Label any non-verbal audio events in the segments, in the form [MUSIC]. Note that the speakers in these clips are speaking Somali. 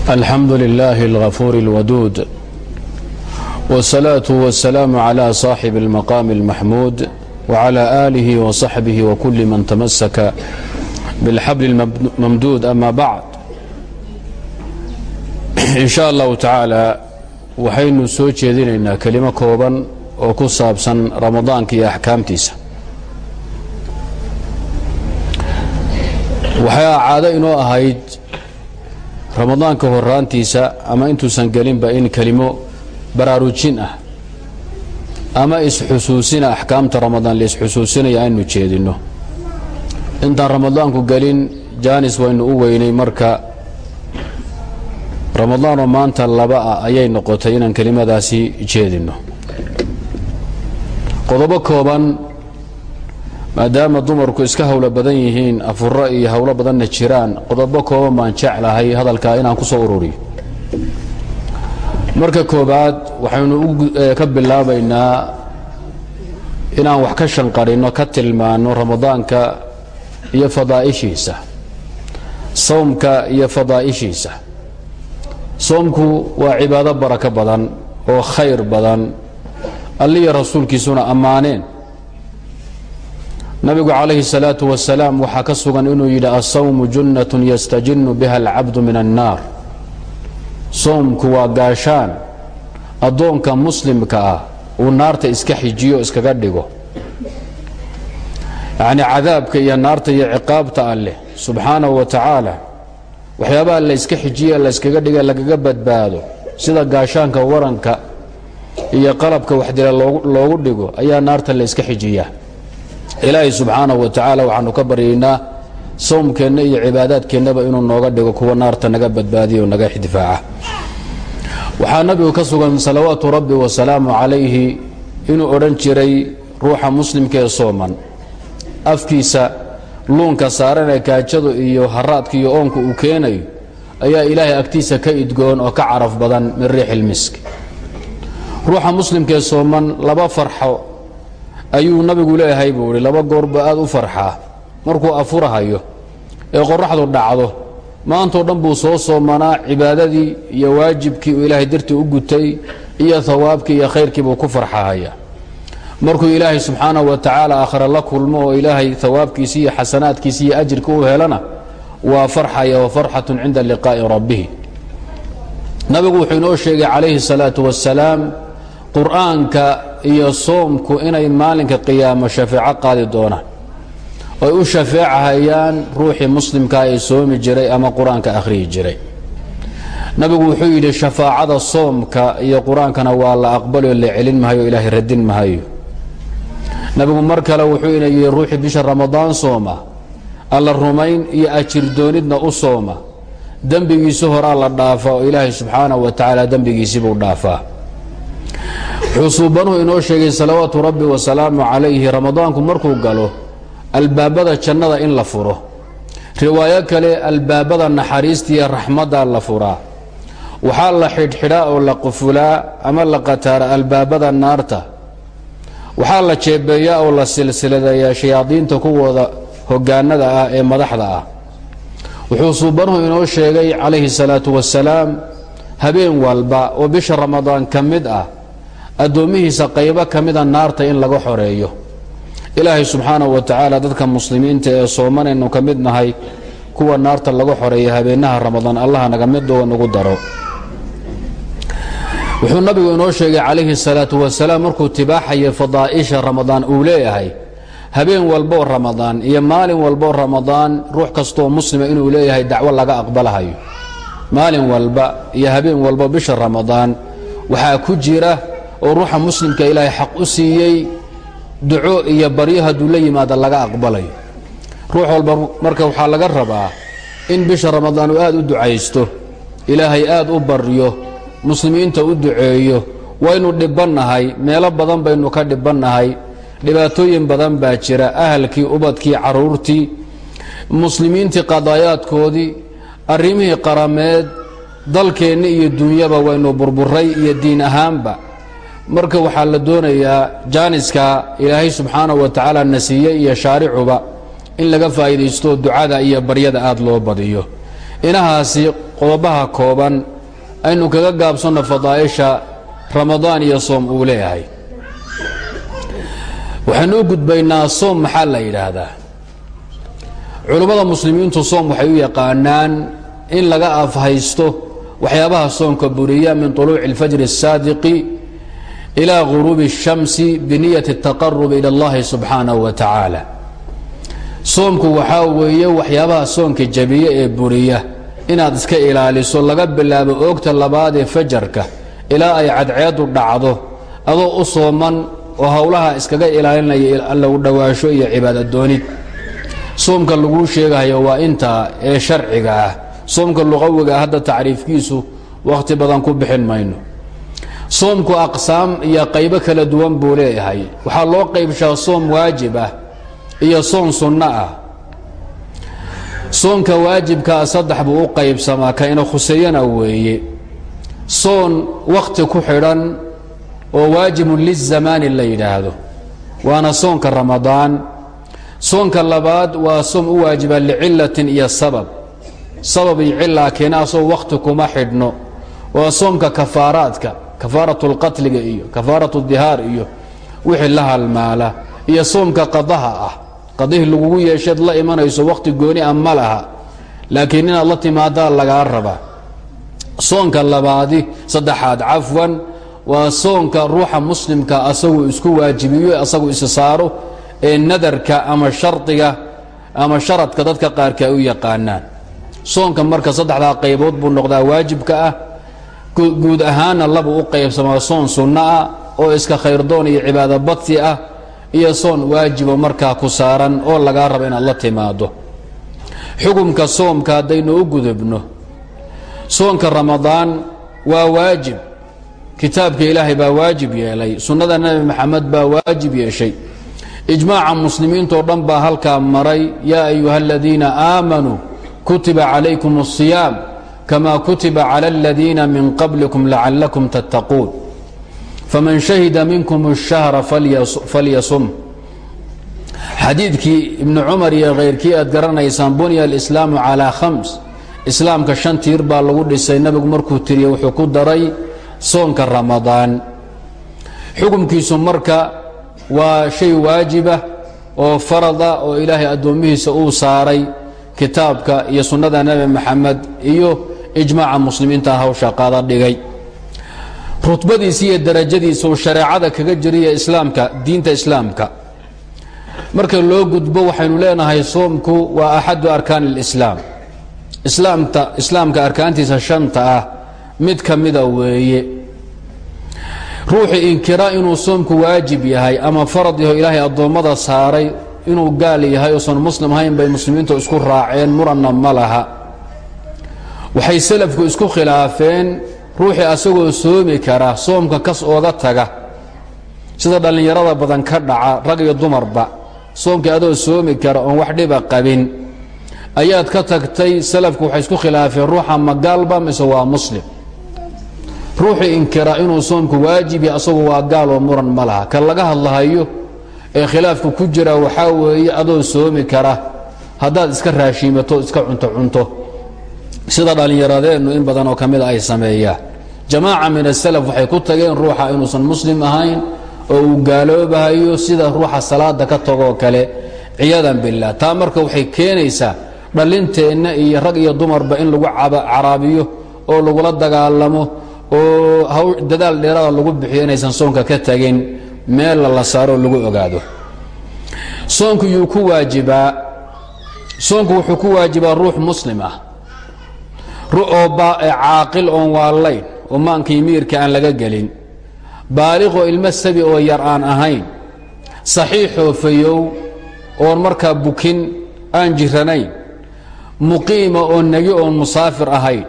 الحمد لله الغفور الودود والصلاة والسلام على صاحب المقام المحمود وعلى آله وصحبه وكل من تمسك بالحبل الممدود أما بعد إن شاء الله تعالى waxaynu soo jeedinaynaa kelimo kooban oo ku saabsan ramadaanka iyo axkaamtiisa waxaa caado inoo ahayd ramadaanka horaantiisa ama intuusan gelinba in kelimo baraarujin ah ama isxusuusina axkaamta ramadaan la isxusuusinaya aynu jeedinno. Intaan ramadaanku gelin jaanis waynu u weynay marka ramadaanoo maanta laba ah ayay noqotay inaan kelimadaasi jeedinno. Qodobo kooban maadaama dumarku iska howlo badan yihiin afuro iyo howlo badanna jiraan qodobo kooban baan jeclahay hadalkaa inaan ku soo ururiyo. Marka koobaad waxaynu ka bilaabaynaa inaan wax ka shanqadhinno ka tilmaanno ramadaanka iyo fadaa'ishiisa sawmka iyo fadaa'ishiisa. Soomku waa cibaado barako badan oo khayr badan alliya rasuulkiisuna ammaaneen nabigu calayhi salaatu wasalaam waxaa ka sugan inuu yidhi asawmu junnatun yastajinnu biha alcabdu min annaar soomku waa gaashaan. Addoonka muslimka ah uu naarta iska xijiyo iskaga dhigo. Yacnii cadaabka iyo naarta iyo ciqaabta alleh subxaanahu wa tacaala waxyaabaha layska xijiye layskaga dhiga lagaga badbaado sida gaashaanka waranka iyo qalabka waxdila loogu dhigo ayaa naarta layska xijiyaa ilaahay subxaanahu wa tacaala waxaanu ka baryaynaa sawmkeenna iyo cibaadaadkeennaba inuu nooga dhigo kuwa naarta naga badbaadiya oo naga difaaca waxaa nabigu ka sugan salawaatu rabbi wasalaamu calayhi inuu odhan jiray ruuxa muslimka ee sooman. Afkiisa luunka saaran ee kaajadu iyo haraadka iyo oonka uu keenayo ayaa ilaahay agtiisa ka idgoon oo ka caraf badan min riixilmisk ruuxa muslimkaee sooman laba farxo ayuu nabigu leeyahay buu ihi laba goorba aad u farxaa markuu afurahayo ee qoraxdu dhacdo maantoo dhan buu soo soomanaa cibaadadii iyo waajibkii uu ilaahay dartii u gutay iyo hawaabkii iyo khayrkii buu ku farxahaya. Markuu ilaahay subxaanahu wa tacaala aakhare la kulmo oo ilaahay hawaabkiisi iyo xasanaadkiisi iyo ajirka u helana waa farxaya wa farxatun cinda liqaa'i rabbihi. Nabigu wuxuu inoo sheegay calayhi salaatu wasalaam qur'aanka iyo soomku inay maalinka qiyaamo shafeeco qaadi doonaan. Oy u shafeecahayaan ruuxii muslimkaa ee soomi jiray ama qur'aanka akhriyi jiray. Nabigu wuxuu yidhi shafaacada soomka iyo qur'aankana waa la aqbaloo la celin mahayo ilaahay radin mahayo. Nabigu mar kale wuxuu ina ruuxii bisha ramadaan sooma alla rumayn iyo ajir doonidna u sooma. Dembigiisi horaa la dhaafaa oo ilaahay subxaanahu wa tacaala dembigiisibuu dhaafaa wuxuu suubanuhu inoo sheegay salawaatu rabbi wasalaamu calayhi ramadaanku markuu galo albaabada jannada in la furo. Riwaayo kale albaabada naxariista iyo raxmadda la furaa. Waxaa la xidhxidhaa oo la qufulaa ama la qataara albaabada naarta. Waxaa la jeebeeyaa oo la silsiladeeyaa shayaadiinta kuwooda hogaanada ah ee madaxda ah. Wuxuu suubanuhu inoo sheegay calayhi salaatu wasalaam habeen walba oo bisha ramadaan ka mid ah addoommihiisa qaybo ka mida naarta in laga xoreeyo. Ilaahay subxaanahu wa tacaala dadka muslimiinta ee soomanaynu ka mid nahay kuwa naarta laga xoreeya habeenaha ramadaan allaha naga midoo nagu daro. Wuxuu nabigu inoo sheegay calayhi salaatu wasalaam markuu tibaaxaya fadaa'isha ramadaan uu leeyahay habeen walboo ramadaan iyo maalin walboo ramadaan ruux kastooo muslima inuu leeyahay dacwo laga aqbalahayo. Maalin walba iyo habeen walbo bisha ramadaan waxaa ku jira oo ruuxa muslimka ilaahay xaq u siiyey duco iyo baryo hadduu la yimaada laga aqbalayo. Ruux walba marka waxaa laga rabaa in bisha ramadaan uu aad u ducaysto ilaahay aad u baryo muslimiinta u duceeyo waynu dhibbannahay meelo badan baynu ka dhibbannahay dhibaatooyin badan baa jira ahalkii ubadkii carruurtii muslimiintii qadaayaadkoodii arrimihii qarameed dalkeenni iyo dunyaba waynu burburay iyo diin ahaanba marka waxaa la doonayaa jaaniska ilaahay subxaanahu wa tacaala na siiyey iyo shaaricuba in laga faa'iidaysto ducada iyo baryada aad loo badiyo inahaasi qodobaha kooban aynu kaga gaabsanno fadaa'isha ramadaan iyo soom uu leeyahay waxaynu u gudbaynaa soom maxaa la yidhaahdaa culummada muslimiintu soom waxay u yaqaanaan in laga afhaysto waxyaabaha soomka buriya min طuluuci اlfajri الsaadiqi ilaa guruubi الshamsi biniyati الtaqarubi ilى اllahi subxaanaه wa tacaala soomku waxaa weeye waxyaabaha soonka jabiya ee buriya inaad iska ilaaliso laga bilaabo oogta labaad ee fajarka ilaa ay cadceedu dhacdo adoo u sooman oo howlaha iskaga ilaalinaya allow dhowaasho iyo cibaadadoonid soomka laguu sheegahayo waa intaa ee sharciga ah soomka luqawiga hadda tacriifkiisu wakhti badan ku bixin mayno soomku aqsaam iyo qaybo kala duwan buu leeyahay. Waxaa loo qaybshaa soom waajib ah iyo soon sunno ah. Soonka waajibkaa saddex buu u qaybsamaa ka ina khuseeyana weeye. Soon wakhti ku xidhan oo waajibun lizamaani la yidhaahdo waana soonka ramadaan. Soonka labaad waa soom u waajiba licilatin iyo sabab. Sabab iyo cilaa keena asoo wakhti kuma xidhno waa soomka kafaaraadka kafaaratu lqatliga iyo kafaaratu dihaar iyo wixii la halmaala iyo soomka qadaha ah. Qadihii lagugu yeesheed la imanayso wakhti gooni a ma laha laakiin inaad la timaadaa lagaa rabaa. Soonka labaadi saddexaad cafwan waa soonka ruuxa muslimka asagu isku waajibiyo asagu saaro ee nadarka ama shardiga ama sharadka dadka qaarka u yaqaanaan. Soonka marka saddexdaa qaybood buu noqdaa waajibka ah guud ahaanna labu u qaybsamaa soon sunno ah oo iska khayrdoon iyo cibaado badsi ah iyo soon waajibo markaa ku saaran oo lagaa rabo inaad la timaado xukumka soomka haddaynu u gudubno soonka ramadaan waa waajib. Kitaabka ilaahay baa waajib yeelay sunnada nebi maxamed baa waajib yeeshay. Ijmaaca muslimiintoo dhan baa halkaa maray yaa ayuha aladiina aamanuu kutiba calaykum الsiyaam kama kutiba clى اladiina min qablikum lacalakum tattaquun faman shahida minkum الshahra falyasum xadiidkii ibnu cumar iyo khayrkii aad garanaysaan bunya alislaamu calaa khams islaamka shan tiir baa lagu dhisay nebigu markuu tiriye wuxuu ku daray soonka ramadaan xukumkiisu marka waa shay waajibah oo farada oo ilaahay addoommihiisa uu saaray kitaabka iyo sunnada nebi maxamed iyo ijmaaca muslimiinta hawsha qaada dhigay. Rutbadiisa iyo darajadiisa uu shareecada kaga jiriya islaamka diinta islaamka. Marka loo gudbo waxaynu leenahay soomku waa axadu arkaan اlislaam islaamta islaamka arkaantiisa shanta ah mid ka mida weeye. Ruuxii inkira inuu soomku waajib yahay ama farad yaho ilaahay addoommada saaray inuu gaal yahay uusan muslim ahayn bay muslimiintu isku raaceen muranna ma laha waxay selafku isku khilaafeen ruuxii asagoo soomi kara soomka kas ooga taga. Sida dhallinyarada badan ka dhaca rag iyo dumarba soomkii adoo soomi kara oon wax dhiba qabin. Ayaad ka tagtay salafku waxay isku khilaafeen ruuxa ma gaalba mise waa muslim? Ruuxii inkira inuu soomku waajib yahay asagu waa gaal oo muran ma laha. Ka laga hadlahayo ee khilaafku ku jira waxaa weeye adoo soomi kara. Haddaad iska raashiimato iska cunto cunto sida dhallinyaradeennu in badan oo ka mida ay sameeyaan jamaaca min asalaf waxay ku tageen ruuxa inuusan muslim ahayn oo uu gaaloobahayo sida ruuxa salaada ka tagoo kale. Ciyadan bilah taa marka waxay keenaysaa dhallinteenna iyo rag iyo dumarba in lagu caraabiyo oo lagula dagaalamo oo dadaal dheerada lagu bixiyo inaysan soonka ka tagin meella la saaroo lagu ogaado. Soonku yuu ku waajibaa soonku wuxuu ku waajibaa ruux muslim ah oo caaqil oon waallayn oo maankii miirka aan laga gelin. Baaliqoo ilmo sabi oo yar aan ahayn. Saxiixoo fayow oon markaa bukin aan jiranayn. Muqiima oo negi oon musaafir ahayn.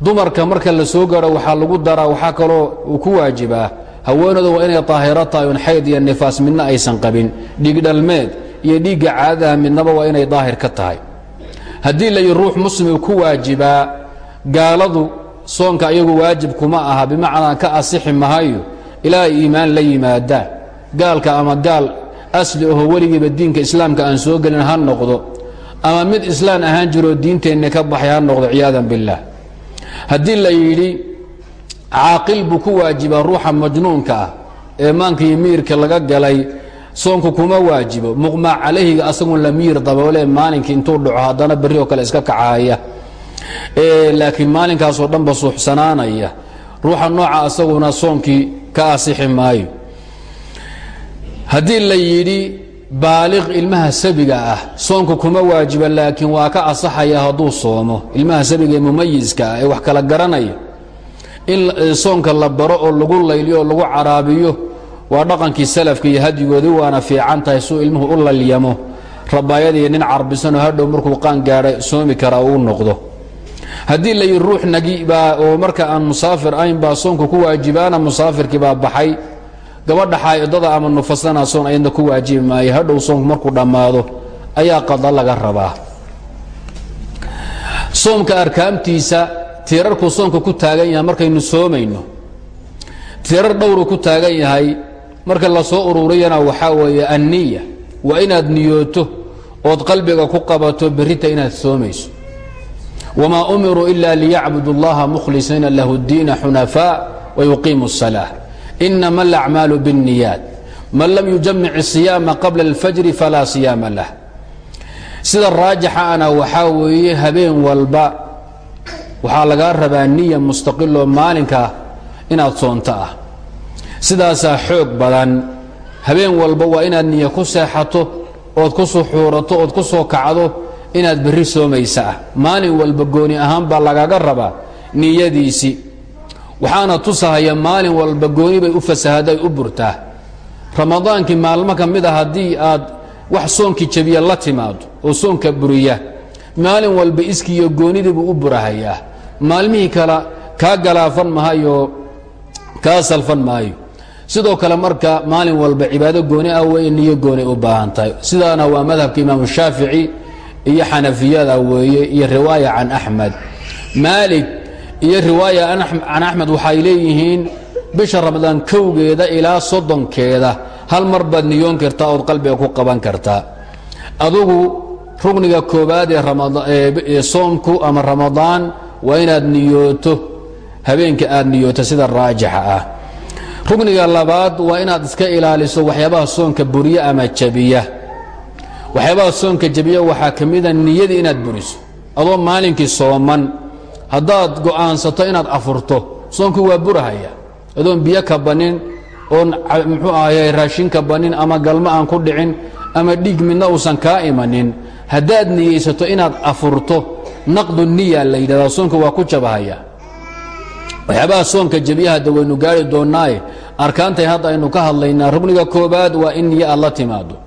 Dumarka marka la soo gaadho waxaa lagu daraa waxaa kaloo uu ku waajibaa haweenooda waa inay daahiro tahay oon xayd iyo nifaas midna aysan qabin. Dhiigdhalmeed iyo dhiigga caadadaha midnaba waa inay daahir ka tahay haddii la yidhi ruux muslim ku waajibaa gaaladu soonka iyagu waajib kuma aha bimacnaa ka asixi mahayo ilaa iimaan la yimaadaan gaalka ama gaal asli aho weligiiba diinka islaamka aan soo gelin ha noqdo ama mid islaan ahaan jiroo diinteenni ka baxay ha noqdo ciyaadan biاllah haddii la yidhi caaqil buu ku waajibaa ruuxa majnuunka ah ee maanka iyo miirka laga galay soonku kuma waajibo muqmaa calayhiga asagun la miir daboole maalinkii intuu dhaco haddana berri oo kale iska kacahaya laakiin maalinkaasoo dhanba suuxsanaanaya. Ruuxa nooca asaguna soonkii ka asixi maayo. Haddii la yidhi baaliq ilmaha sabiga ah soonku kuma waajiba laakiin waa ka asaxaya hadduu soomo. Ilmaha sabiga ee mumayiska ah ee wax kala garanaya in soonka la baro oo lagu layliyo oo lagu caraabiyo waa dhaqankii salafka iyo hadyigoodii waana fiican tahay suu ilmuhu u lalyamo. Rabaayadiiyo nin carbisanoo hadhow markuu qaan gaadha soomi karaa uu noqdo. Haddii la ruux nagi baa oo marka aan musaafir ayn baa soonku ku waajibaana musaafirkii baa baxay. Gabadha xaa'idada ama nufasana soon ayadna ku waajibi maayo. Hadhow soonku markuu dhammaado ayaa qada laga rabaa. Soomka arkaamtiisa tiirarkuu soonka ku taagan yahay markaynu soomayno. Tiirar dhowruu ku taagan yahay marka la soo ururiyana waxaa weeye anniya waa inaad niyooto ood qalbiga ku qabato berrita inaad soomayso wamaa umiruu ila liyacbudu اllaha mukhlisiina lahu اddiina xunafaa wayuqiimu الsalaaة inama alacmaalu biاnniyaat man lam yujamic الsiyaama qabla اlfajri falaa siyaama lah sida raajixa ana waxaa weeye habeen walba waxaa lagaa rabaa niya mustaqiloo maalinka inaad soonto ah sidaasaa xoog badan. Habeen walba waa inaad niya ku seexato ood ku suxuurato ood ku soo kacdo inaad berri soomaysa ah maalin walba gooni ahaan baa lagaga rabaa niyadiisii waxaana tusahaya maalin walba gooni bay u fasahaday u burtaa. Ramadaankii maalmo ka mid a haddii aad wax soonkii jabiya la timaado oo soonka buriya maalin walba iskiiyo goonidiibuu u burahayaa. Maalmihii kale kaa galaafan mahayo kaa salfan maayo sidoo kale marka maalin walba cibaado gooni ah wey niyo gooni u baahan tahay. Sidaana waa madhabka imaamu shaafici iyo xanafiyada weeye iyo riwaaya can axmed maalik iyo riwaaya can axmed waxay leeyihiin bisha ramadaan kowgeeda ilaa soddonkeeda hal mar baad niyoon kartaa ood qalbiga ku qaban kartaa. Adugu rugniga koobaad ee soomku ama ramadaan waa inaad niyooto habeenka aad niyooto sida raajixa ah rugniga labaad waa inaad iska ilaaliso waxyaabaha soonka buriya ama jabiya. Waxyaabaha soonka jabiya waxaa ka mida niyadii inaad buriso. Adoo maalinkii sooman haddaad go'aansato inaad afurto soonku waa burahaya. Adoon biyo ka banin oon muxuu ahaye raashin ka banin ama galmo aan ku dhicin ama dhiig midna uusan kaa imanin. Haddaad niyeysato inaad afurto naqdu niya la yidhahdaa soonka waa ku jabahaya waxyaabaha soonka jabiya hadda waynu gaari doonnaaye arkaantay hadda aynu ka hadlaynaa rugniga koobaad waa in la timaado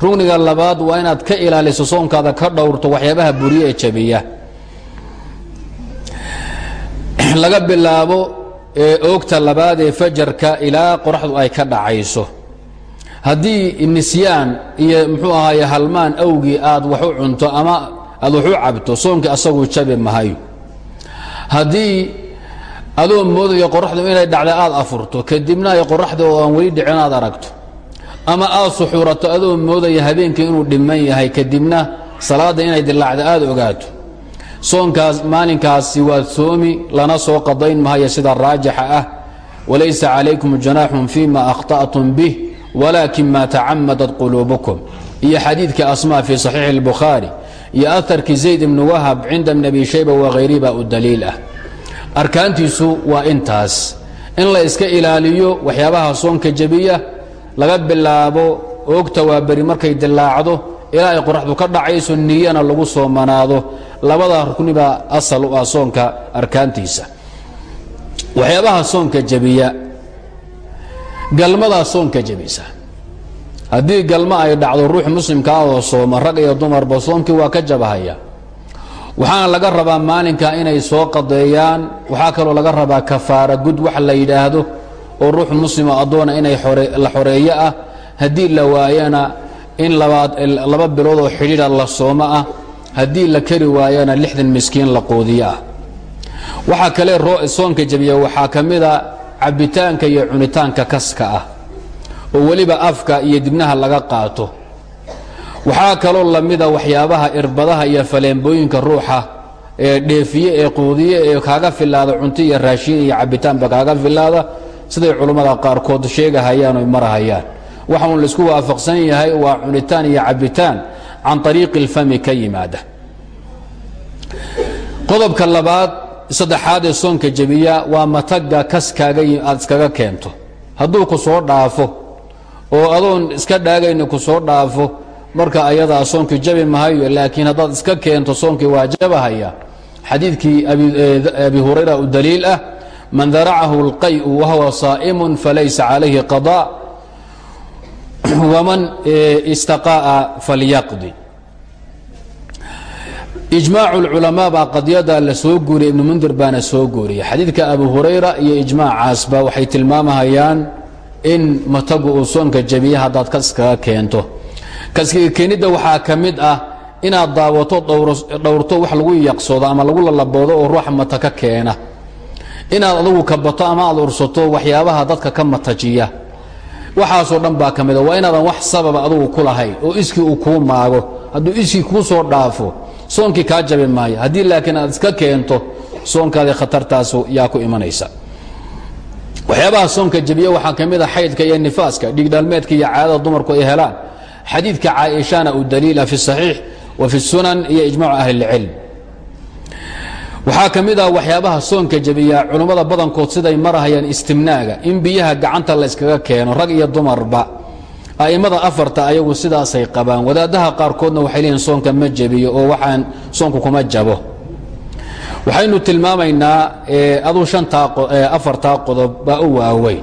rugniga labaad waa inaad ka ilaaliso soonkaada ka dhowrto waxyaabaha buriye ee jabiya. [CLEARS THROAT] Laga bilaabo oogta labaad ee fajarka ilaa qoraxdu ay ka dhacayso. Haddii nisyaan iyo muxuu ahaaye halmaan awgii aad wax cunto ama aad wax cabto soonka asaguu jabi mahayo. Haddii adoo moodaya qoraxdu inay dhacda aad afurto kadibna ay qoraxda oo aan weli dhicin aad aragto. Ama aad suxuurato adoo moodaya habeenkii inuu dhiman yahay kadibna salaadda inay dilaacda aad ogaato. Soonkaas maalinkaasi waad soomi lana soo qadayn mahayo sida raajixa ah. Walaysa calaykum janaaxun fima akhta'tum bih walaakin ma tacamadat quluubukum. Iyo xadiidka asmaa fii saxiixi اlbukhaari iyo aharkii zayd ibni wahab cinda ibn abi shayba wahayrihi baa u daliil ah arkaantiisu waa intaas. In la iska ilaaliyo waxyaabaha soonka jebiya laga bilaabo oogta waa beri markay dilaacdo ilaa ay qoraxdu ka dhacayso niyana lagu soomanaado labada rukni baa asal u ah soonka arkaantiisa. Waxyaabaha soonka jebiya galmadaa soonka jebisa. Haddii galmo ay dhacdo ruux muslimkaa oo sooma rag iyo dumarba soomkii waa ka jabahaya waxaana laga rabaa maalinka inay soo qadeeyaan. Waxaa kaloo laga rabaa kafaara gud wax la yidhaahdo oo ruux muslima addoona inay la xoreeyo ah. Haddii la waayana in laba bilood oo xidhiidha la soomo ah. Haddii la kari waayana lixdan miskiin la quudiyo ah. Waxaa kale soonka jebiya waxaa ka mida cabbitaanka iyo cunitaanka kaska ah. Oo weliba afka iyo dibnaha laga qaato waxaa kaloo lamida waxyaabaha irbadaha iyo faleembooyinka ruuxa ee dheefiye ee quudiye ee kaaga filaada cunto iyo raashin iyo cabitaanba kaaga filaada siday culummada qaarkood sheegahayaan oy marahayaan. Waxa uun la isku waafaqsan yahay waa cunitaan iyo cabitaan can ariiqi اlfami ka yimaada. Qodobka labaad saddexaad ee soonka jebiya waa mataga kaskaaga aad iskaga keento. Hadduu ku soo dhaafo oo adoon iska dhaagayni ku soo dhaafo marka ayadaa soonkii jabi mahayo laakiin haddaad iska keento soonkii waa jabahaya xadiidkii abi hurayra u daliil ah man daracahu اlqay'u wahuwa saa'imun falaysa calayhi qaضاء waman istaqa'a falyaqdi ijmaac اlculamaa baa qadyada la soo guuriyay ibnu mundir baana soo guuriyay xadiidka abu hurayra iyo ijmaacaasba waxay tilmaamahayaan in matagu uu soonka jabiya haddaad kaskaga keento kaskaga keenidda waxaa ka mid ah inaad daawato dhowrto wax lagu yaqsoodo ama lagu lalaboodo oo ruuxa mata ka keena. Inaad adugu kabato ama aad ursato waxyaabaha dadka ka matajiya. Waxaasoo dhan baa ka mida waa inaadan wax sababa adugu ku lahayn oo iskii uu kuu maago. Hadduu iskii kuu soo dhaafo soonkii kaa jabi maayo. Haddii laakiin aad iska keento soonkaadii khatartaas yaa ku imanaysa. Waxyaabaha soonka jabiya waxaa ka mid a xaydka iyo nifaaska dhiigdhaalmeedka iyo caadada dumarku ay helaan xadiidka caaishana uu daliila fi saxiix wa fi sunan iyo ijmacu ahlilcilm waxaa ka mid ah waxyaabaha soonka jabiya culummada badankood siday marahayaan istimnaaga in biyaha gacanta la yskaga keeno rag iyo dumarba. A'immada afarta ayagu sidaasay qabaan. Wadaadaha qaarkoodna waxay leeyihiin soonka ma jebiyo oo waxaan soonku kuma jabo. Waxaynu tilmaamaynaa aduu afartaa qodob baa u waaweyn.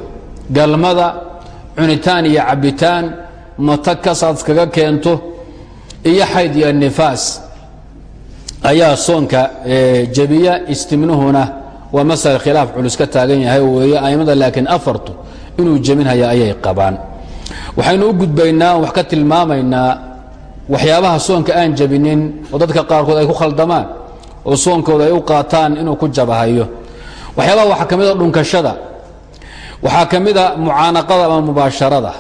Galmada cunitaan iyo cabbitaan matag kasaad iskaga keento iyo xayd iyo nifaas. Ayaa soonka jebiya istimnuhuna waa masala khilaaf culus ka taagan yahay weeye a'immada laakiin afartu inuu jebinhaya ayay qabaan. Waxaynu u gudbaynaa wax ka tilmaamaynaa waxyaabaha soonka aan jebinin oo dadka qaarkood ay ku khaldamaan oo soonkooda ay u qaataan inuu ku jabahayo waxyaabaha waxaa ka mid a dhunkashada waxaa ka mid a mucaanaqada ama mubaasharada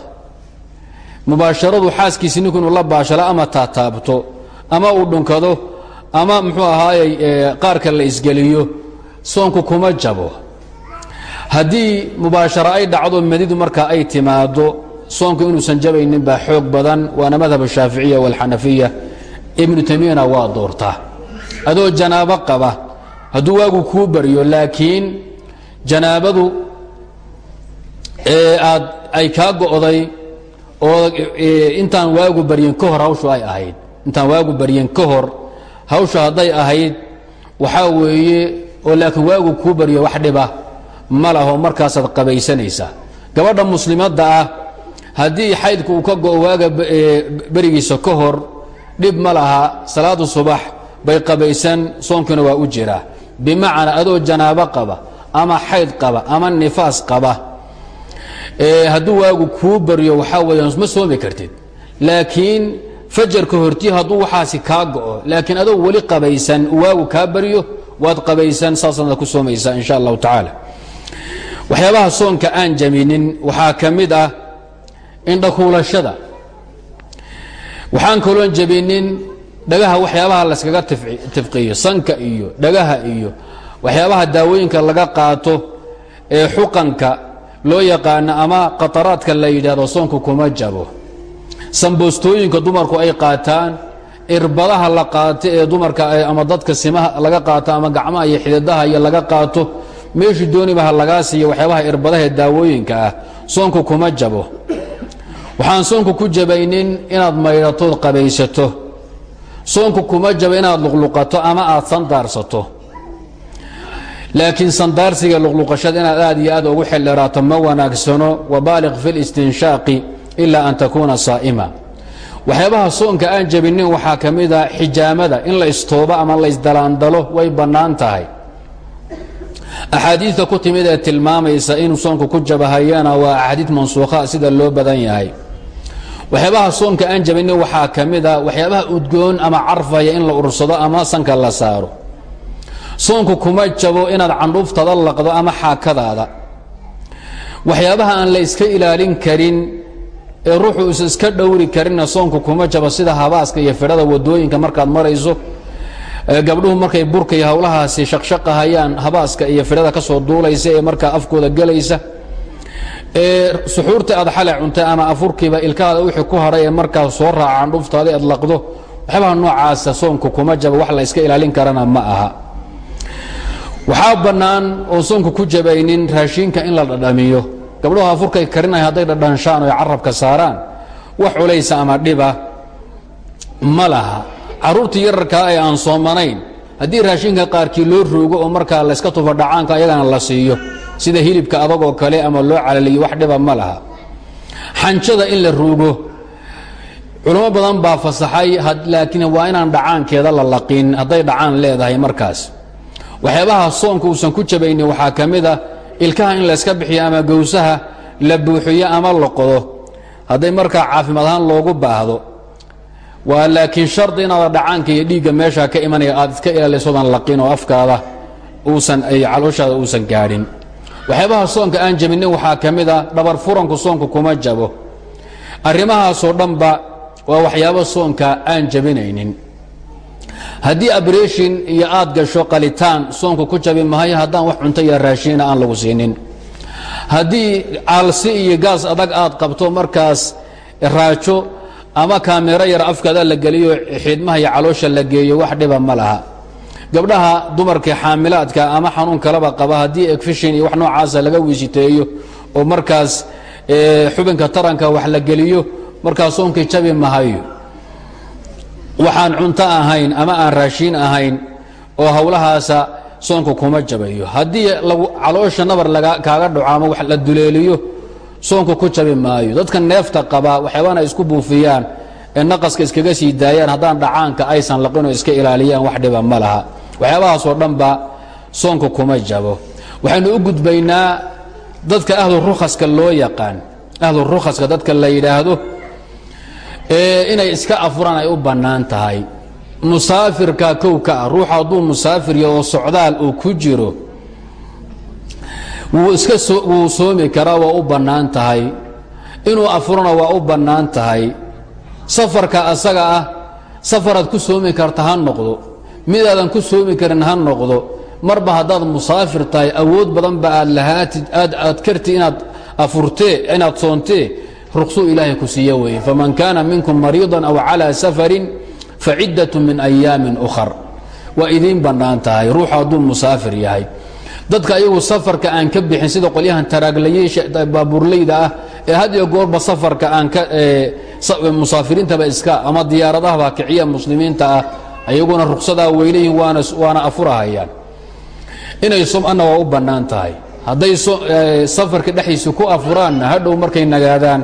mubaasharadu xaaskiisi ninku la baashalo ama taataabto ama uu dhunkado ama muxuu ahaayey qaarka la isgeliyo soonku kuma jabo. Haddii mubaasharo ay dhacdo madidu marka ay timaado soonku inuusan jabaynin baa xoog badan waana madhab ashaaficiya walxanafiya ibnu taymiyana waa doortaa. Adoo janaabo qaba hadduu waagu kuu baryo laakiin janaabadu aad ay kaa go'day oo intaan waagu baryin ka hor hawshu ay ahayd. Intaan waagu baryin ka hor hawshu hadday ahayd waxaa weeye oo laakiin waagu kuu baryo wax dhiba ma laho markaasaad qabaysanaysaa gabadha muslimadda ah haddii xaydku uu ka go'o waaga berigiisa ka hor dhib ma laha salaadu subax bay qabaysan soonkuna waa u jiraa bimacnaa adoo janaabo qaba ama xayd qaba ama nifaas qaba hadduu waagu kuu baryo waxaa weeyaan ma soomi kartid. Laakiin fajarka hortii hadduu waxaasi kaa go'o laakiin adoo weli qabaysan waagu kaa baryo waad qabaysan saasaadna ku soomaysaa insha allahu tacaala. Waxyaabaha soonka aan jaminin waxaa ka mid ah indhakuulashada waxaan kaloon jabinin dhagaha waxyaabaha layskaga tifqiyo sanka iyo dhagaha iyo waxyaabaha daawooyinka laga qaato ee xuqanka loo yaqaano ama qataraadka la yidhaahdo soonku kuma jabo. Samboostooyinka dumarku ay qaataan irbadaha la qaato ee dumarka ama dadka simaha laga qaato ama gacmaha iyo xididaha iyo laga qaato meeshii dooniba ha lagaa siiyo waxyaabaha irbadaha ee daawooyinka ah. Soonku kuma jabo. Waxaan soonku ku jabaynin inaad maydhatood qabaysato. Soonku kuma jabo inaad luqluqato ama aad sandaarsato laakiin sandaarsiga luqluqashada inaad aad iyo aad ugu xildheraato ma wanaagsano wabaaliq fi listinshaaqi ilaa an takuuna saa'ima. Waxyaabaha soonka aan jabinin waxaa ka mid a xijaamada in la istoobo ama la ysdalaandalo way bannaan tahay. Axaadiidta ku timid ee tilmaamaysa inuu soonku ku jabahayana waa axaadiid mansuukha sida loo badan yahay. Waxyaabaha soonka aan jabinin waxaa ka mid a waxyaabaha udgoon ama carfaya in la ursado ama sanka la saaro soonku kuma jabo inaad candhuuftada laqdo ama xaakadaada. Waxyaabaha aan la iska ilaalin karin ee ruuxu is iska dhowri karina soonku kuma jaba sida habaaska iyo fidhada waddooyinka markaad marayso gabdhuhu markay burka iyo hawlahaasi shaqshaqahayaan habaaska iyo fidhada ka soo duulaysa ee markaa afkooda gelaysa ee suxuurta aad xalay cuntay ama afurkiiba ilkahaada wixii ku hadhay ee markaa soo raacaan dhuftaada aad laqdo waxyaabaha noocaasa soonku kuma jaba wax la iska ilaalin karana ma aha waxaa bannaan soonku ku jabaynin raashiinka in la dhadhamiyo. Gabdhuhu afurkay karinaya hadday dhadhanshaan oy carabka saaraan. Wax culaysa ama dhiba ma laha. Carruurtii yararkaa ee aan soomanayn haddii raashinka qaarkii loo roogo oo markaa layska tufa dhacaanka ayagana la siiyo sida hilibka adagoo kale ama loo calaliyo wax dhiba ma laha. Xanjada in la ruugo culamo badan baa fasaxay laakiin waa inaan dhacaankeeda la laqin hadday dhacaan leedahay markaas waxyaabaha soonka uusan ku jabaynin waxaa ka mid a ilkaha in layska bixiyo ama gowsaha la buuxiyo ama la qodo. Hadday markaa caafimaad ahaan loogu baahdo waa laakiin shardi inaada dhacaanka iyo dhiigga meeshaa ka imanaya aad iska ilaalisodan laqin oo afkaada uusan calooshaada uusan gaadhin waxyaabaha soonka aan jabinin waxaa ka mid a dhabar furanku soonku kuma jabo. Arrimahaasoo dhanba waa waxyaabo soonka aan jabinaynin haddii abreshin iyo aad gasho qalitaan soonku ku jabi mahayo haddaan wax cunto iyo raashiina aan lagu siinin. Haddii caalsi iyo gaas adag aad qabto markaas raajo ama kaamiro yar afkaada la geliyo xiidmaha iyo caloosha la geeyo wax dhiba ma laha. Gabdhaha dumarka xaamilaadka ama xanuun kaleba qaba haddii egfishin iyo wax noocaasa laga wiisiteeyo oo markaas xubinka taranka wax la geliyo markaas soonkii jabi mahayo waxaan cunto ahayn ama aan raashiin ahayn oo hawlahaasa soonku kuma jabayo. Haddii caloosha nabar kaaga dhaco ama la duleeliyo soonku ku jabi maayo. Dadka neefta qaba waxyaabana isku buufiyaan ee naqaska iskaga sii daayaan haddaan dhacaanka aysan laqinoo iska ilaaliyaan wax dhiba ma laha. Waxyaabahaasoo dhanba soonku kuma jabo. Waxaynu u gudbaynaa dadka ahlu rukhaska loo yaqaan. Ahlu dadka la yidhaahdo inay iska afuraan ay u bannaan tahay. Musaafirka kow ka ah ruuxu hadduu musaafirya oo socdaal uu ku jiro wuu iska wuu soomi karaa waa u bannaan tahay. Inuu afurana waa u bannaan tahay. Safarka asaga ah safaraad ku soomi karta ha noqdo. Midaadan ku soomi karin ha noqdo. Marba haddaad musaafir tahay awood badanba aad lahaatid aad aad karti inaad afurtee inaad soontee ruqsuu ilaahay ku siiye weeye. Faman kaana minkum mariidan aw calaa safarin faciddatun min ayaamin ukhar. Waa idiin bannaan tahay ruuxu hadduu musaafir yahay. Dadka ayagu safarka aan ka bixin sida qolyahan taraaglayeysha baabuurleyda ah ee had iyo goorba safarka aan ka musaafiriintaba iska ama diyaaradahaba kiciya muslimiinta ah ayaguna ruksadaa weyleyihin waana afurahayaan. Inay sum'anna waa u bannaan tahay. Hadday safarka dhexdiisa ku afuraanna hadhow markay nagaadaan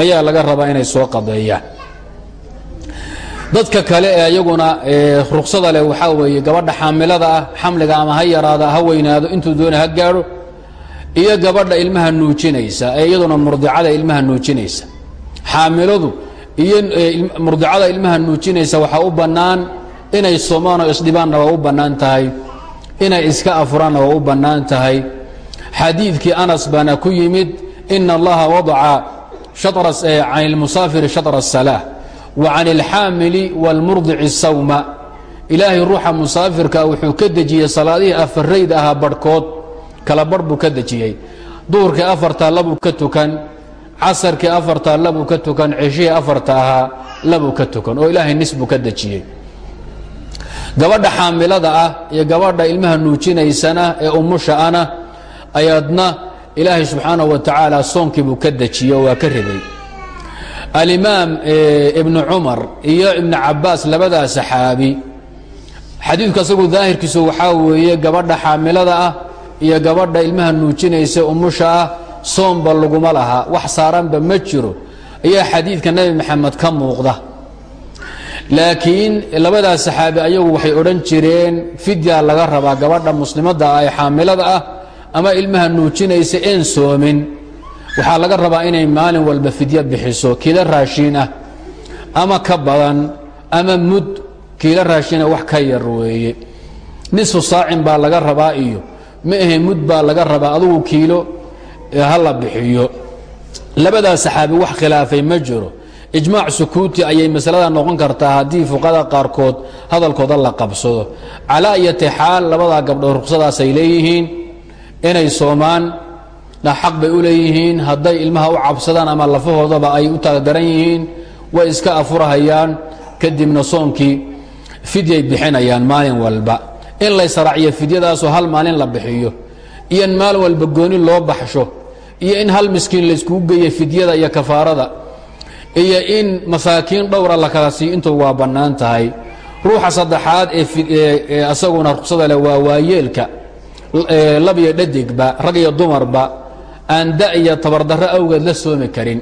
ayaa laga rabaa inay soo qadeeyaan. Dadka kale ee iyaguna ruksada leh waxaa weeye gabadha xaamilada ah xamliga ama ha yaraada ha weynaado intuu doona ha gaadho iyo gabadha ilmaha nuujinaysa ee iyaduna murdicada ilmaha nuujinaysa. Xaamiladu iyo murdicada ilmaha nuujinaysa waxaa u bannaan inay somaan oo isdhibaanna waa u bannaan tahay inay iska afuraanna waa u bannaan tahay. Xadiidkii anas baana ku yimid ina allaha wadaca can ilmusaafiri shatra الsalaa wa can اlxaamili wاlmurdici sawma ilaahay ruuxa musaafirka wuxuu ka dejiyey salaadihii afarayda ahaa barhkood kala barh buu ka dejiyey duhurkii afartaa labuu ka tukan casarkii afartaa labuu ka tukan ceshihii afarta ahaa labuu ka tukan oo ilaahay nis buu ka dejiyey gabadha xaamilada ah iyo gabadha ilmaha nuujinaysana ee umusha ana ayaadna ilaahay subxaanaه wa tacaala soonkii buu ka dejiye oo waa ka riday alimaam ibnu cumar iyo ibnu cabaas labadaa saxaabi xadiidku asagu daahirkiisu waxaa weeye gabadha xaamilada ah iyo gabadha ilmaha nuujinaysa umusha ah soomba laguma laha wax saaranba ma jiro ayaa xadiidka nebi maxamed ka muuqda. Laakiin labadaas saxaabi ayagu waxay odhan jireen fidya laga rabaa gabadha muslimadda ah ee xaamilada ah ama ilmaha nuujinaysa een soomin waxaa laga rabaa inay maalin walba fidyo bixiso kiilo raashiin ah ama ka badan ama mud kiilo raashiina wax ka yar weeye. Nisfu saacin baa laga rabaa iyo ma ahe mud baa laga rabaa adugu kiilo ha la bixiyo. Labadaa saxaabi wax khilaafay ma jiro. Ijmaac sukuuti ayay masalada noqon kartaa haddii fuqada qaarkood hadalkooda la qabsado. Calaa iyati xaal labadaa gabdhood ruqsadaasay leeyihiin inay soomaan na xaq bay u leeyihiin hadday ilmaha u cabsadaan ama lafahoodaba ay u taagdaran yihiin way iska afurahayaan kadibna soonkii fidyay bixinayaan maalin walba. In laysraaciyo fidyadaasoo hal maalin la bixiyo iyo in maalin walba gooni loo baxsho iyo in hal miskiin layskugu geeyo fidyada iyo kafaarada iyo in masaakiin dhowra la kala siiyo intuu waa bannaan tahay. Ruuxa saddexaad ee asaguna ruqsada leh waa waayeelka lab iyo dhadigba rag iyo dumarba aan da iyo tabardarro awgeed la soomi karin.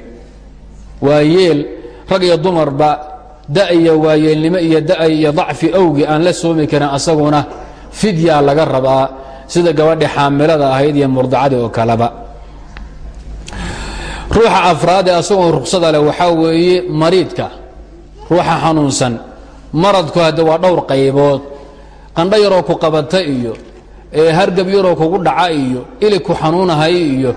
Waayeel rag iyo dumarba da iyo waayeelnimo iyo da iyo dacfi awgi aan la soomi karin asaguna fidyaa laga rabaa sida gabadhi xaamilada ahayd iyo murdacadii oo kaleba. Ruuxa afraad ee asagoon ruqsada leh waxaa weeye mariidka ruuxa xanuunsan. Maradku hadde waa dhowr qaybood qandho yaroo ku qabata iyo hargab yaroo kugu dhaca iyo ilig ku xanuunahay iyo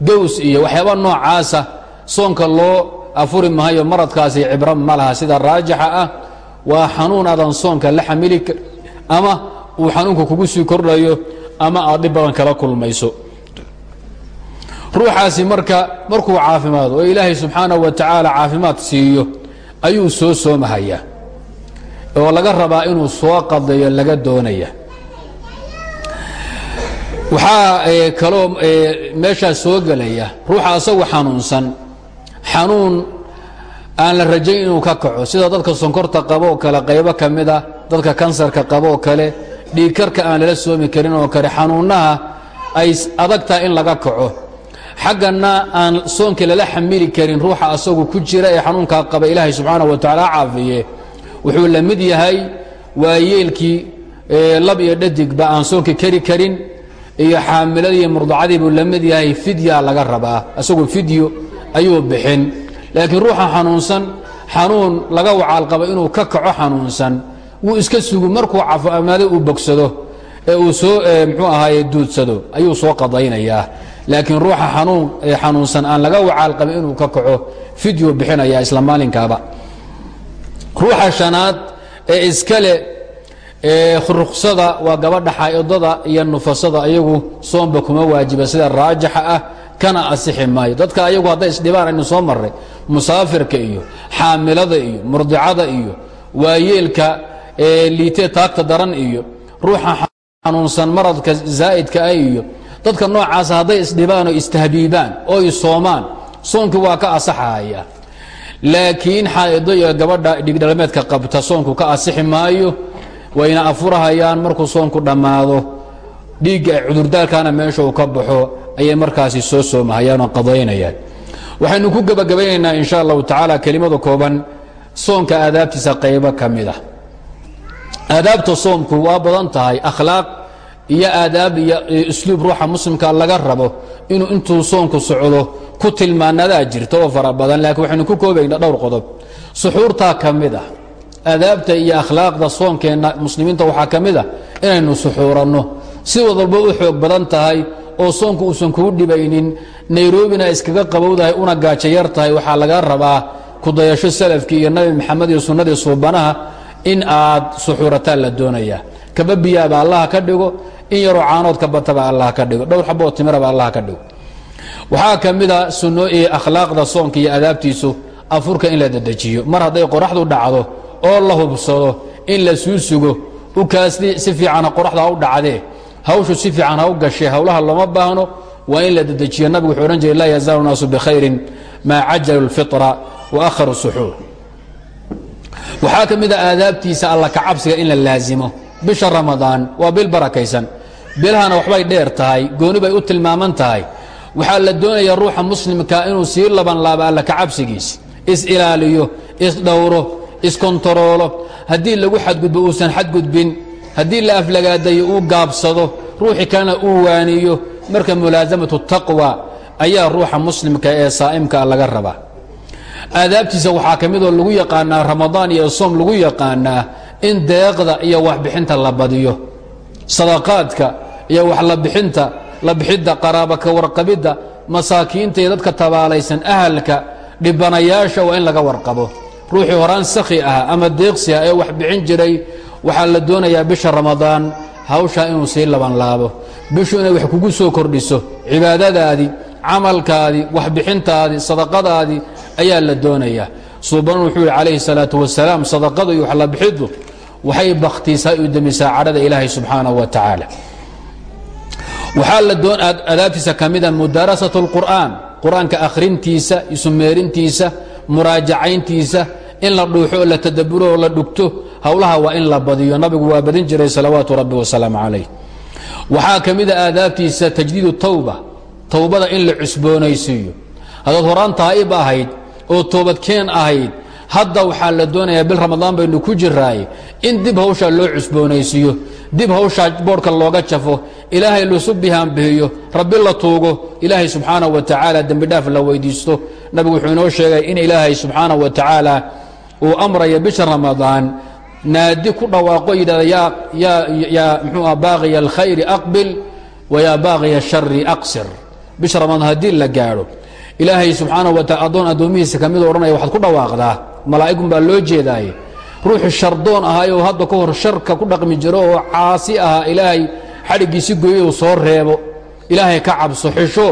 gaws iyo waxyaaba noocaasa soonka loo afuri mahayo maradkaasi cibro ma laha. Sida raajixa ah waa xanuun aadan soonka la xamili ama uu xanuunka kugu sii kordhayo ama aad dhib badan kala kulmayso. Ruuxaasi marka markuu caafimaado oo ilaahay subxaanahu wa tacaala caafimaad siiyo ayuu soo soomahayaa. Oo laga rabaa inuu soo qadeeyo laga doonaya waxaa kaloo meeshaas soo gelaya ruuxa asagu xanuunsan. Xanuun aan la rajayn inuu ka kaco. Sida dadka sonkorta qabo oo kale qaybo ka mida dadka kansarka qabo oo kale dhiigkarka aan lala soomi karin oo kale xanuunnaha ay adag tahay in laga kaco. Xaggana aan soonkii lala xamili karin ruuxa asagu ku jira ee xanuunkaa qaba ilaahay subxaana wa tacaala caafiye. Wuxuu la mid yahay waayeelkii lab iyo dhadigba aan soonkii kari karin iyo xaamiladii iyo murdacadii buu la mid yahay fidya laga rabaa. Asagu fidyo ayuu bixin. Laakiin ruuxa xanuunsan xanuun laga wacaalqaba inuu ka kaco xanuunsan. Wuu iska sugu markuu caafimaado uu bogsado ee uu soo mxuu ahaaye duudsado. Ayuu soo qadaynayaa. Laakiin ruuxa xanuun xanuunsan aan laga wacaalqabin inuu ka kaco fidyo bixinaya isla maalinkaaba. Ruuxa shanaad ee iskale ruksada waa gabadha xaa'idada iyo nufasada ayagu soomba kuma waajiba sida raajixa ah kana asixi maayo. Dadka ayagu hadday isdhibaan aynu soo marray musaafirka iyo xaamilada iyo murdicada iyo waayeelka liitee taagta daran iyo ruuxa xanuunsan maradka zaa'idka ah iyo dadka noocaasa hadday isdhibaan oo istahbiibaan oo y soomaan soonkii waa ka asaxaya laakiin xaa'ido iyo gabadha dhigdhalmeedka qabta soonku ka asixi maayo wayna afurahayaan markuu soonku dhammaado dhiigga cudurdaalkana meesha uu ka baxo ayay markaasi soo soomahayaan oo qadaynayaan. Waxaynu ku gebagabaynaynaa in sha allahu tacaala kelimada kooban soonka aadaabtiisa qaybo ka mid ah. Aadaabta soomku waa badan tahay akhlaaq iyo aadaab iyo isluub ruuxa muslimka laga rabo inuu intuu soonku socdo ku tilmaanadaa jirta oo fara badan laakiin waxaynu ku koobaynaa dhowr qodob. Suxuurtaa ka mid ah aadaabta iyo akhlaaqda soonkeenna muslimiinta waxaa ka mid ah inaynu suxuuranno. Si wadalba u xoog badan tahay oo soonku uusan kuu dhibaynin nayrobina iskaga qabowdahay una gaajo yar tahay waxaa laga rabaa kudayasho salafkii iyo nabi maxamed iyo sunnadii suubanaha in aad suxuurataan la doonayaa. Kaba biyaaba allaha ka dhigo in yaroo caanood ka bataba allah ka dhigo. Dhowr xaboo timiraba allah ka dhigo. Waxaa ka mida sunno iyo akhlaaqda soonka iyo adaabtiisu afurka in la dedejiyo mar hadday qoraxdu dhacdo oo la hubsado in la suu sugo ukaasdi si fiican qoraxda u dhacdee hawshu si fiican ha u gashee howlaha looma baahno waa in la dedejiyo. Nabigu wuxuu odhan jiray laa yazaalu naasu bikhayrin maa cajalu lfitra wa akharu suxuur. Waxaa ka mid a aadaabtiisa alla kacabsiga in la laasimo bisha ramadaan waa bil barakaysan. Bilahana waxbay dheer tahay gooni bay u tilmaaman tahay. Waxaa la doonayaa ruuxa muslimka inuu sii laban laaba alla kacabsigiisi is-ilaaliyo isdhowro iskontaroolo. Haddii lagu xadgudbo uusan xadgudbin haddii la aflagaadayo uu gaabsado ruuxii kalena uu waaniyo marka mulaasamatu taqwa ayaa ruuxa muslimka ee saa'imka laga rabaa. Aadaabtiisa waxaa ka midoo lagu yaqaanaa ramadaan iyo soom lagu yaqaanaa in deeqda iyo waxbixinta la badiyo sadaqaadka iyo wax labixinta la bixidda qaraaba ka warqabidda masaakiinta iyo dadka tabaalaysan ahalka dhibanayaasha waa in laga warqabo ruuxii horaan sakhi ah ama deeqsi ah ee wax bixin jiray waxaa la doonayaa bisha ramadaan hawshaa inuu sii labanlaabo bishu inay wax kugu soo kordhiso cibaadadaadii camalkaadii waxbixintaadii sadaqadaadii ayaa la doonayaa. Suuban wuxuu yidhi calayhi salaatu wasalaam sadaqadu iyo wax la bixiddu waxay bakhtiisaa u demisaa cadhada ilaahay subxaanahu wa tacaala. Waxaa adaabtiisa ka mida mudaarasatu اlqur'aan qur'aanka akhrintiisa isumeerintiisa muraajacayntiisa in la dhuuxo oo la tadaburo oo la dhugto howlaha waa in la badiyo. Nabigu waa badin jiray salawaatu rabbi wasalaamu calayh. Waxaa ka mida aadaabtiisa tajdiidu tawba towbada in la cusboonaysiiyo. Haddaad horaan ahayd oo toobadkeen ahayd hadda waxaa la doonayaa bil ramadaan baynu ku jiraaye in dib hawshaa loo cusboonaysiiyo dib hawshaa boodhka looga jafo ilaahay lusu bihaanbihiyo rabbi la tuugo ilaahay subxaanaه wa tacaala dembidhaaf la weydiisto. Nabigu wuxuu inoo sheegay in ilaahay subxaanaه wa tacaala uu amraya bisha ramadaan naadi ku dhawaaqo yidhahda yaa mxuu ah baaqiya alkhayri aqbil wayaa baaqiya ashari aqsir. Bisha ramadaan haddii la gaadho ilaahay subxaanaه wa addoon addoomihiisa ka midoo odhanaya waxaad ku dhawaaqdaa malaa'igun baa loo jeedaaye. Ruuxii shardoon ahaayoo hadda ka hor sharka ku dhaqmi jiro oo caasi ahaa ilaahay xadhiggiisi goyou soo reebo. Ilaahay ka cabso xisho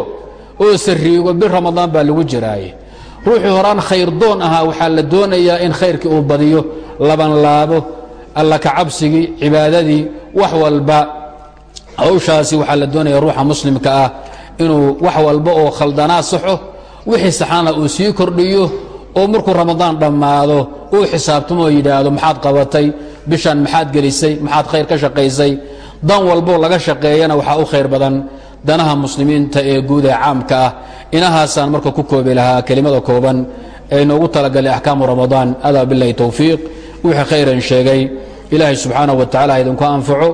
oo sariigo bil ramadaan baa lagu jiraaye ruuxii horaan khayrdoon ahaa waxaa la doonayaa in khayrkii uu badiyo labanlaabo alla ka cabsigii cibaadadii wax walba. Hawshaasi waxaa la doonaya ruuxa muslimka ah inuu wax walba oo khaldanaa saxo wixii saxaana uu sii kordhiyo oo markuu ramadaan dhammaado uu xisaabtamo yidhaahdo maxaad qabatay bishan maxaad gelisay maxaad khayr ka shaqaysay dan walboo laga shaqeeyana waxaa u khayr badan danaha muslimiinta ee guud ee caamka ah inahaasaan marka ku koobi lahaa kelimada kooban ee inoogu talagalay axkaamu ramadaan. Adaa bilahi towfiiq wixii khayran sheegay ilaahay subxaanaه wa tacala idinku anfaco.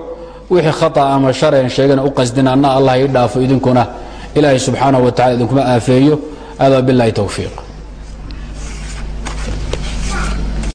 Wixii khata ama shareen sheegana u qasdin anna allah ii dhaafo idinkuna. Ilaahay subxaanaه wa tacala idinkuma aafeeyo. Adaa bilahi towfiiq